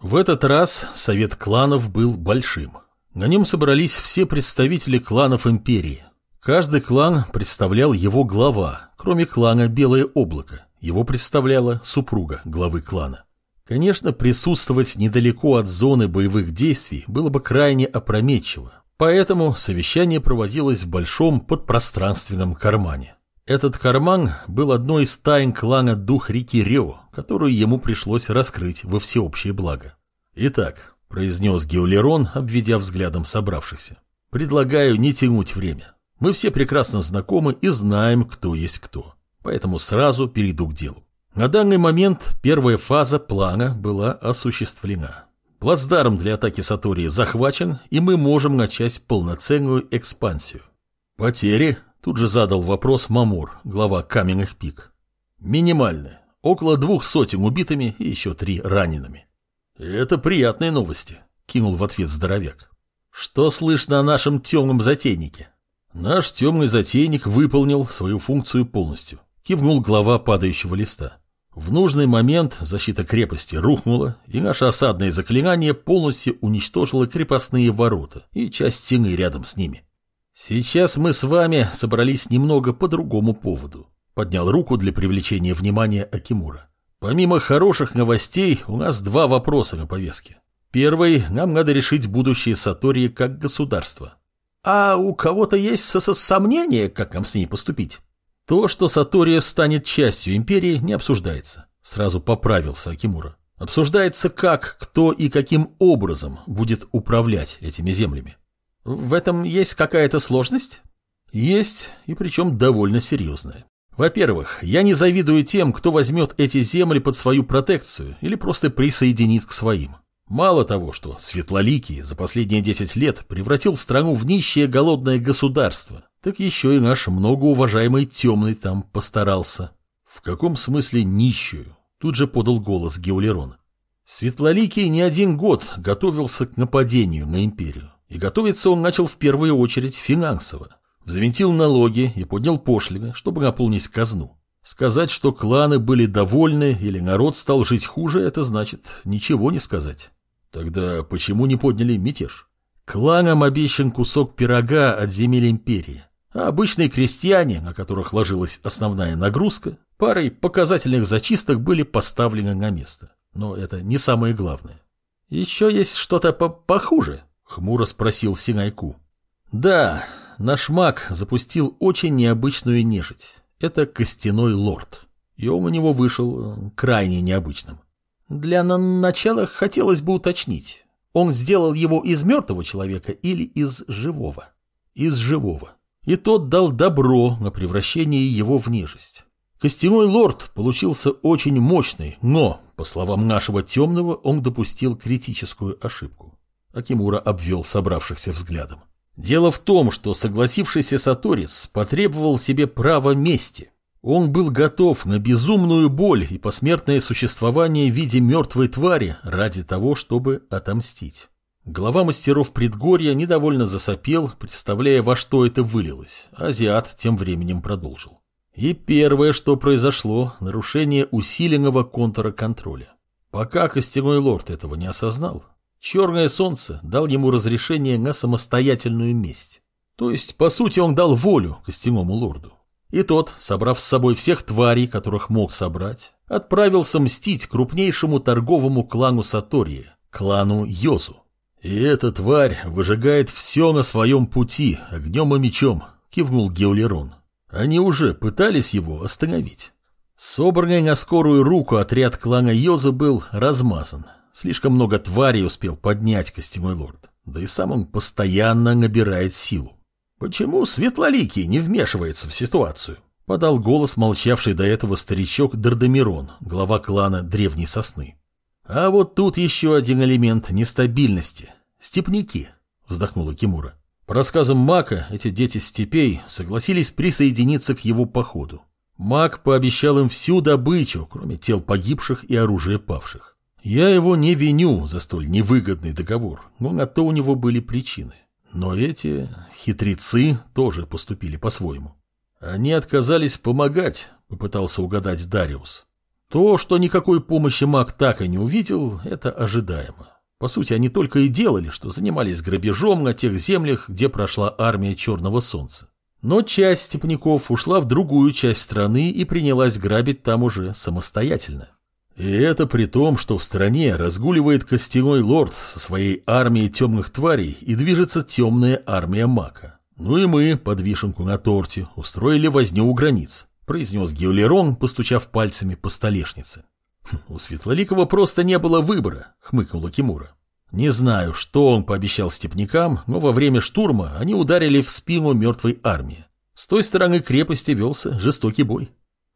В этот раз совет кланов был большим. На нем собрались все представители кланов империи. Каждый клан представлял его глава, кроме клана Белое облако. Его представляла супруга главы клана. Конечно, присутствовать недалеко от зоны боевых действий было бы крайне опрометчиво, поэтому совещание проводилось в большом подпространственном кармане. Этот карман был одной из тайн клана Дух реки Рео, которую ему пришлось раскрыть во всеобщее благо. «Итак», — произнес Геолерон, обведя взглядом собравшихся, — «предлагаю не тянуть время. Мы все прекрасно знакомы и знаем, кто есть кто. Поэтому сразу перейду к делу. На данный момент первая фаза плана была осуществлена. Плацдарм для атаки Сатории захвачен, и мы можем начать полноценную экспансию. Потери? Тут же задал вопрос Мамур, глава Каменных Пик. Минимальные. Около двух сотен убитыми и еще три ранеными. Это приятные новости, кинул в ответ здоровяк. Что слышно о нашем темном затейнике? Наш темный затейник выполнил свою функцию полностью. Кивнул глава падающего листа. В нужный момент защита крепости рухнула, и наше осадное заклинание полностью уничтожило крепостные ворота и часть стены рядом с ними. Сейчас мы с вами собрались немного по другому поводу. Поднял руку для привлечения внимания Акимура. Помимо хороших новостей, у нас два вопроса на повестке. Первый, нам надо решить будущее Сатории как государства. А у кого-то есть сомнения, как нам с ней поступить? То, что Сатория станет частью империи, не обсуждается. Сразу поправился Акимура. Обсуждается, как, кто и каким образом будет управлять этими землями. В этом есть какая-то сложность? Есть, и причем довольно серьезная. Во-первых, я не завидую тем, кто возьмет эти земли под свою протекцию или просто присоединит к своим. Мало того, что Светлоликий за последние 10 лет превратил страну в нищее голодное государство, так еще и наш многоуважаемый темный там постарался. В каком смысле нищую? Тут же подал голос Геулерон. Светлоликий не один год готовился к нападению на империю. И готовиться он начал в первую очередь финансово. Взвинтил налоги и поднял пошлины, чтобы наполнить казну. Сказать, что кланы были довольны или народ стал жить хуже, это значит ничего не сказать. Тогда почему не подняли мятеж? Кланам обещан кусок пирога от земель империи, а обычные крестьяне, на которых ложилась основная нагрузка, парой показательных зачисток были поставлены на место. Но это не самое главное. «Еще есть что-то по похуже?» — хмуро спросил Синайку. «Да, наш маг запустил очень необычную нежить. Это костяной лорд. И он у него вышел э, крайне необычным. Для начала хотелось бы уточнить, он сделал его из мертвого человека или из живого? Из живого. И тот дал добро на превращение его в нежесть. Костяной лорд получился очень мощный, но, по словам нашего темного, он допустил критическую ошибку. Акимура обвел собравшихся взглядом. Дело в том, что согласившийся Саторис потребовал себе права мести. Он был готов на безумную боль и посмертное существование в виде мертвой твари ради того, чтобы отомстить. Глава мастеров предгорья недовольно засопел, представляя, во что это вылилось. Азиат тем временем продолжил. И первое, что произошло, нарушение усиленного контура контроля. Пока Костяной Лорд этого не осознал, Черное Солнце дал ему разрешение на самостоятельную месть. То есть, по сути, он дал волю Костяному Лорду. И тот, собрав с собой всех тварей, которых мог собрать, отправился мстить крупнейшему торговому клану Сатории, клану Йозу. «И эта тварь выжигает все на своем пути, огнем и мечом», — кивнул Геолерон. «Они уже пытались его остановить». Собранный на скорую руку отряд клана Йоза был размазан. Слишком много тварей успел поднять костяной лорд. Да и сам он постоянно набирает силу. «Почему Светлоликий не вмешивается в ситуацию?» — подал голос молчавший до этого старичок Дардамирон, глава клана Древней Сосны. «А вот тут еще один элемент нестабильности. Степняки», — вздохнула Кимура. По рассказам Мака, эти дети степей согласились присоединиться к его походу. Мак пообещал им всю добычу, кроме тел погибших и оружия павших. Я его не виню за столь невыгодный договор, но на то у него были причины. Но эти хитрецы тоже поступили по-своему. Они отказались помогать, попытался угадать Дариус. То, что никакой помощи маг так и не увидел, это ожидаемо. По сути, они только и делали, что занимались грабежом на тех землях, где прошла армия Черного Солнца. Но часть степняков ушла в другую часть страны и принялась грабить там уже самостоятельно. И это при том, что в стране разгуливает костяной лорд со своей армией темных тварей и движется темная армия мака. Ну и мы, под вишенку на торте, устроили возню у границ, произнес Геолерон, постучав пальцами по столешнице. «Хм, «У Светлоликова просто не было выбора», — хмыкнула Кимура. Не знаю, что он пообещал степнякам, но во время штурма они ударили в спину мертвой армии. С той стороны крепости велся жестокий бой.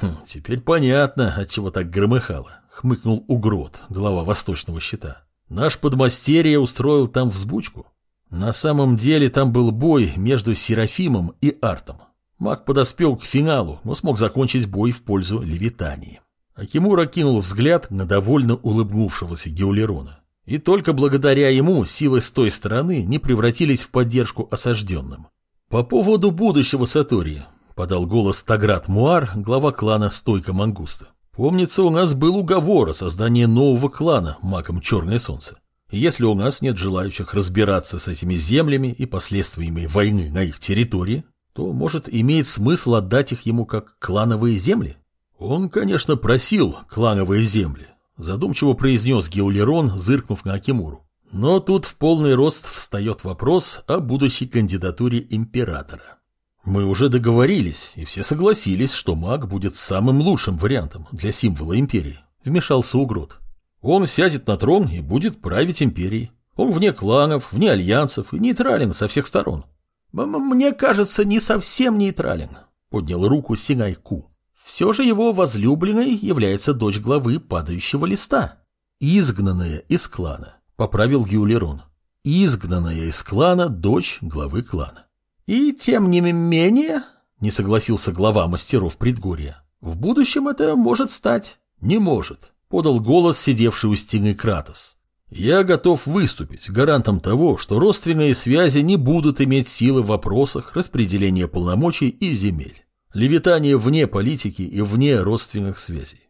Хм, теперь понятно, от чего так громыхало, хмыкнул Угрот, глава восточного щита. Наш подмастерье устроил там взбучку. На самом деле там был бой между Серафимом и Артом. Маг подоспел к финалу, но смог закончить бой в пользу Левитании. Акимура кинул взгляд на довольно улыбнувшегося Геулерона. И только благодаря ему силы с той стороны не превратились в поддержку осажденным. По поводу будущего Сатории, подал голос Таграт Муар, глава клана Стойка Мангуста. Помнится, у нас был уговор о создании нового клана маком Черное Солнце. если у нас нет желающих разбираться с этими землями и последствиями войны на их территории, то, может, имеет смысл отдать их ему как клановые земли? Он, конечно, просил клановые земли, задумчиво произнес Геулерон, зыркнув на Акимуру. Но тут в полный рост встает вопрос о будущей кандидатуре императора. Мы уже договорились, и все согласились, что маг будет самым лучшим вариантом для символа империи, вмешался Угрот. Он сядет на трон и будет править империей. Он вне кланов, вне альянсов и нейтрален со всех сторон. «Мне кажется, не совсем нейтрален», — поднял руку Синайку. Все же его возлюбленной является дочь главы падающего листа. Изгнанная из клана, поправил Юлерон. Изгнанная из клана дочь главы клана. И тем не менее, не согласился глава мастеров предгорья, в будущем это может стать. Не может, подал голос сидевший у стены Кратос. Я готов выступить гарантом того, что родственные связи не будут иметь силы в вопросах распределения полномочий и земель. Левитание вне политики и вне родственных связей.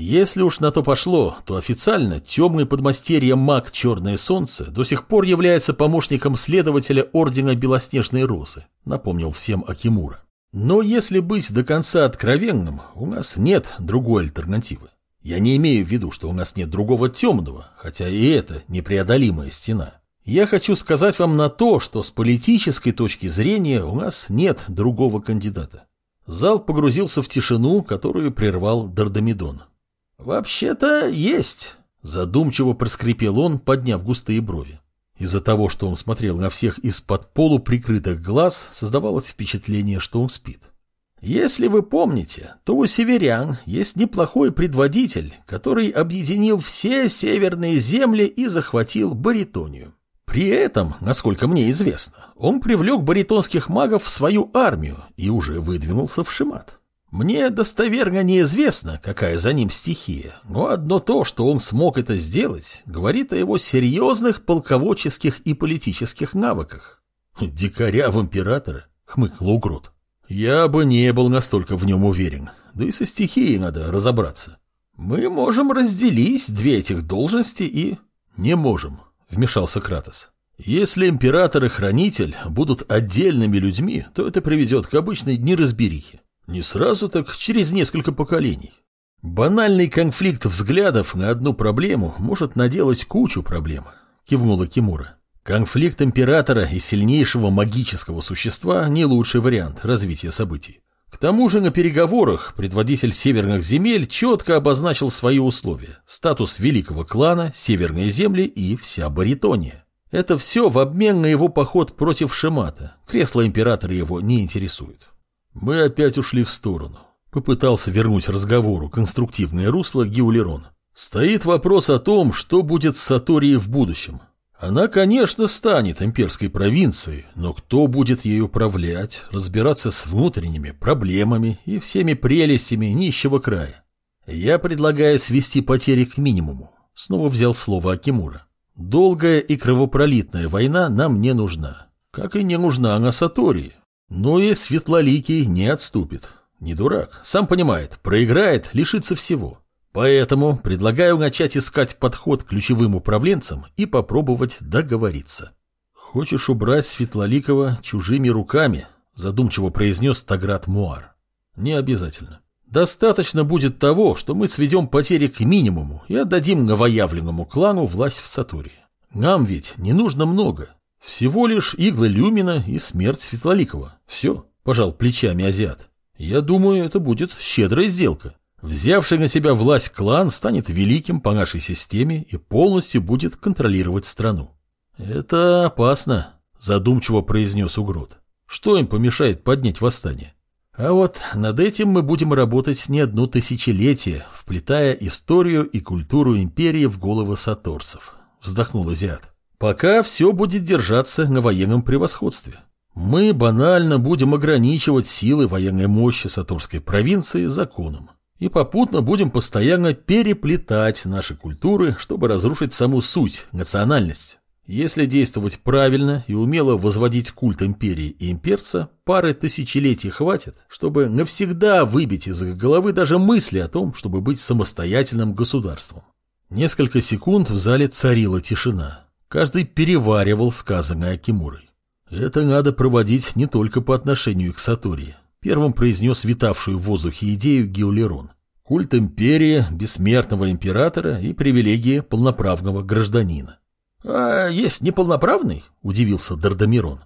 Если уж на то пошло, то официально темный подмастерье маг Черное Солнце до сих пор является помощником следователя Ордена Белоснежной Розы, напомнил всем Акимура. Но если быть до конца откровенным, у нас нет другой альтернативы. Я не имею в виду, что у нас нет другого темного, хотя и это непреодолимая стена. Я хочу сказать вам на то, что с политической точки зрения у нас нет другого кандидата. Зал погрузился в тишину, которую прервал Дардамидон. «Вообще-то есть», — задумчиво проскрипел он, подняв густые брови. Из-за того, что он смотрел на всех из-под полуприкрытых глаз, создавалось впечатление, что он спит. Если вы помните, то у северян есть неплохой предводитель, который объединил все северные земли и захватил Баритонию. При этом, насколько мне известно, он привлек баритонских магов в свою армию и уже выдвинулся в Шимат. Мне достоверно неизвестно, какая за ним стихия, но одно то, что он смог это сделать, говорит о его серьезных полководческих и политических навыках. «Дикаря в императора?» — хмыкнул Угрот. «Я бы не был настолько в нем уверен, да и со стихией надо разобраться. Мы можем разделить две этих должности и...» «Не можем», — вмешался Кратос. «Если император и хранитель будут отдельными людьми, то это приведет к обычной неразберихе. Не сразу, так через несколько поколений. Банальный конфликт взглядов на одну проблему может наделать кучу проблем», — кивнула Кимура. «Конфликт императора и сильнейшего магического существа — не лучший вариант развития событий. К тому же на переговорах предводитель северных земель четко обозначил свои условия – статус великого клана, северные земли и вся Баритония. Это все в обмен на его поход против Шемата. Кресло императора его не интересует. Мы опять ушли в сторону. Попытался вернуть разговору конструктивное русло Гиулерон. Стоит вопрос о том, что будет с Саторией в будущем. Она, конечно, станет имперской провинцией, но кто будет ею управлять, разбираться с внутренними проблемами и всеми прелестями нищего края? Я предлагаю свести потери к минимуму. Снова взял слово Акимура. Долгая и кровопролитная война нам не нужна. Как и не нужна она Сатории. Но и Светлоликий не отступит. Не дурак, сам понимает, проиграет, лишится всего. Поэтому предлагаю начать искать подход к ключевым управленцам и попробовать договориться. Хочешь убрать Светлоликова чужими руками? Задумчиво произнес Таграт Муар. Не обязательно. Достаточно будет того, что мы сведем потери к минимуму и отдадим новоявленному клану власть в Сатуре. Нам ведь не нужно много. Всего лишь иглы Люмина и смерть Светлоликова. Все, пожал плечами азиат. Я думаю, это будет щедрая сделка. Взявший на себя власть клан станет великим по нашей системе и полностью будет контролировать страну. Это опасно, задумчиво произнес Угрот. Что им помешает поднять восстание? А вот над этим мы будем работать не одно тысячелетие, вплетая историю и культуру империи в головы саторцев. Вздохнул азиат. Пока все будет держаться на военном превосходстве. Мы банально будем ограничивать силы военной мощи Саторской провинции законом и попутно будем постоянно переплетать наши культуры, чтобы разрушить саму суть, национальность. Если действовать правильно и умело возводить культ империи и имперца, пары тысячелетий хватит, чтобы навсегда выбить из их головы даже мысли о том, чтобы быть самостоятельным государством. Несколько секунд в зале царила тишина. Каждый переваривал сказанное Акимурой. Это надо проводить не только по отношению к Сатории. Первым произнес витавшую в воздухе идею Геолерон. Культ империи, бессмертного императора и привилегии полноправного гражданина. «А есть неполноправный?» – удивился Дардамирон.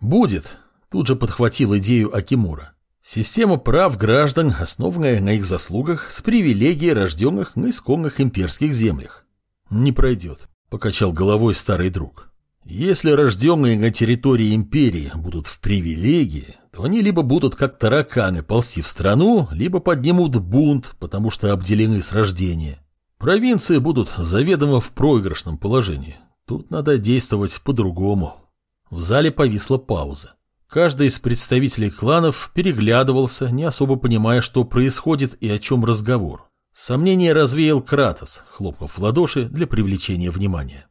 «Будет», – тут же подхватил идею Акимура. «Система прав граждан, основанная на их заслугах, с привилегией рожденных на исконных имперских землях». «Не пройдет», – покачал головой старый друг. «Если рожденные на территории империи будут в привилегии, то они либо будут как тараканы ползти в страну, либо поднимут бунт, потому что обделены с рождения. Провинции будут заведомо в проигрышном положении. Тут надо действовать по-другому. В зале повисла пауза. Каждый из представителей кланов переглядывался, не особо понимая, что происходит и о чем разговор. Сомнение развеял Кратос, хлопнув в ладоши для привлечения внимания.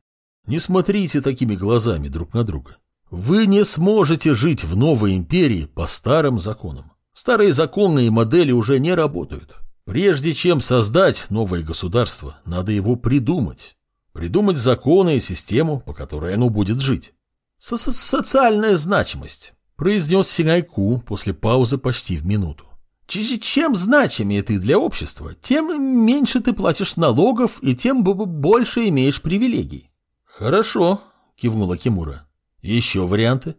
Не смотрите такими глазами друг на друга. Вы не сможете жить в новой империи по старым законам. Старые законные модели уже не работают. Прежде чем создать новое государство, надо его придумать. Придумать законы и систему, по которой оно будет жить. Со -со «Социальная значимость», – произнес Синайку после паузы почти в минуту. Чем значимее ты для общества, тем меньше ты платишь налогов и тем больше имеешь привилегий. Хорошо, кивнула Кимура. Еще варианты?